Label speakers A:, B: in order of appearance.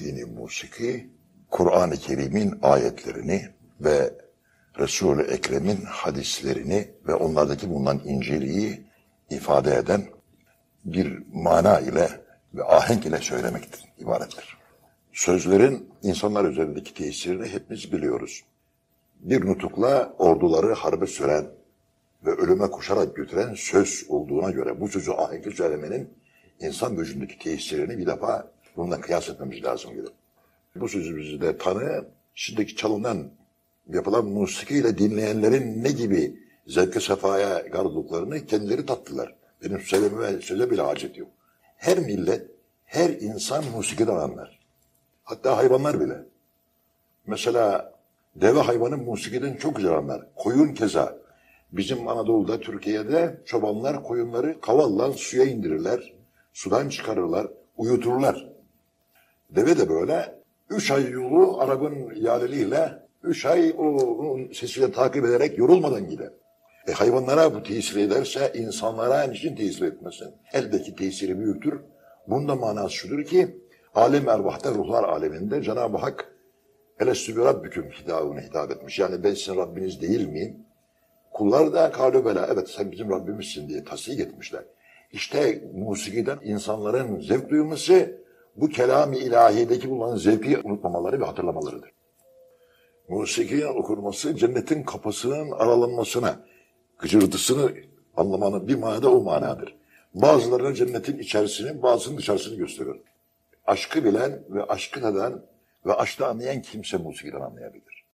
A: dini musiki, Kur'an-ı Kerim'in ayetlerini ve Resul-i Ekrem'in hadislerini ve onlardaki bulunan inceliği ifade eden bir mana ile ve ahenk ile söylemektir, ibarettir. Sözlerin insanlar üzerindeki tesirini hepimiz biliyoruz. Bir nutukla orduları harbe süren ve ölüme koşarak götüren söz olduğuna göre bu sözü ahenkli söylemenin insan vücudundaki tesirini bir defa bununla kıyas etmemiz lazım gibi. Bu sözü bizi de tanı, şimdiki çalınan, yapılan musikiyle dinleyenlerin ne gibi zevke sefaya gardıklarını kendileri tattılar. Benim söylememe söze bile hacet yok. Her millet, her insan musikiden anlar. Hatta hayvanlar bile. Mesela deve hayvanı musikiden çok güzel anlar. Koyun keza. Bizim Anadolu'da, Türkiye'de çobanlar koyunları kavalla suya indirirler. Sudan çıkarırlar, uyuturlar. Deve de böyle. Üç ay yolu Arap'ın yaleliyle üç ay onun sesiyle takip ederek yorulmadan gider. E hayvanlara bu tesir ederse insanlara niçin tesir etmesin? Eldeki tesiri büyüktür. Bunda manası şudur ki alem ervahta ruhlar aleminde Cenab-ı Hak Elestü bi Rabbüküm hitabına hitap etmiş. Yani ben sizin Rabbiniz değil miyim? Kullar da kâlü bela evet sen bizim Rabbimizsin diye tasdik etmişler. İşte musikiden insanların zevk duyması bu kelam-ı ilahideki bulunan zevki unutmamaları ve hatırlamalarıdır. Musikiye okunması cennetin kapısının aralanmasına, gıcırtısını anlamanın bir manada o manadır. Bazılarına cennetin içerisini, bazısının dışarısını gösterir. Aşkı bilen ve aşkı tadan ve aşkı anlayan kimse musikiden anlayabilir.